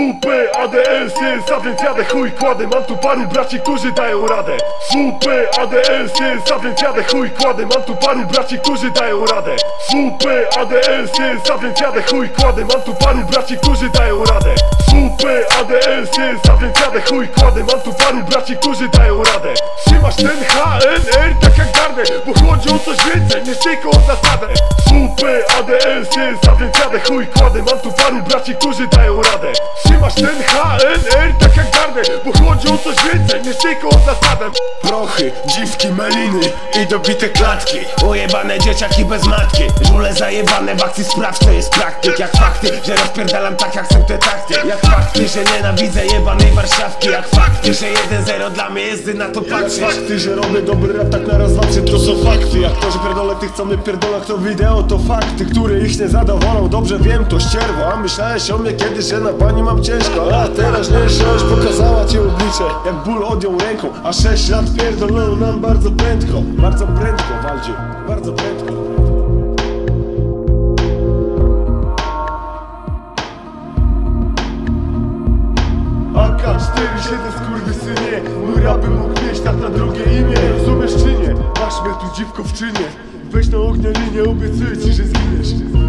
WP, ADS jest, więc jadę chuj kładę Mam tu paru braci, którzy dają radę. WP, ADS jest, więc jadę chuj kładę Mam tu paru braci, którzy dają radę. WP, ADS jest, więc jadę chuj kładę Mam tu paru braci, którzy dają radę. WP, ADS jest, więc jadę chuj kładę Mam tu paru braci, którzy dają radę. Trzymasz ten HNR tak jak gardę Bo chodzi o coś więcej niż tylko o zasadę WP, ADS jest, a więc jadę chuj kładę. Mam tu paru braci, którzy dają radę. Trzymasz ten HNR tak jak gardę Bo chodzi o coś więcej niż tylko o zasadę. Prochy, dziwki, meliny i dobite klatki. Ujebane dzieciaki bez matki. Żule zajebane w akcji sprawdź to jest praktyk. Jak fakty, że rozpierdalam tak jak są te takty. Jak fakty, że nienawidzę jebanej Warszawki. Jak fakty, że 1-0 dla mnie jest na to Jak patrzeć. fakty, że robię dobry rap tak na raz, dwa, trzy, to są fakty. Jak to, że pierdolę tych, co mnie pierdolą, kto wideo, to fakty Które ich nie zadowolą, dobrze wiem, to ścierwo A myślałeś o mnie kiedyś, że na pani mam ciężko. A teraźniejszość pokazała ci oblicze. Jak ból odjął ręką, a sześć lat pierdolą nam bardzo prędko. Bardzo prędko, Waldziu, bardzo prędko. AK-47 skurwysynie Mój rapy mógł mieć tak na drugie imię. Rozumiesz czy nie? Masz mnie tu dziwko w czynie. Weź na ognia linię, obiecuję ci, że zginiesz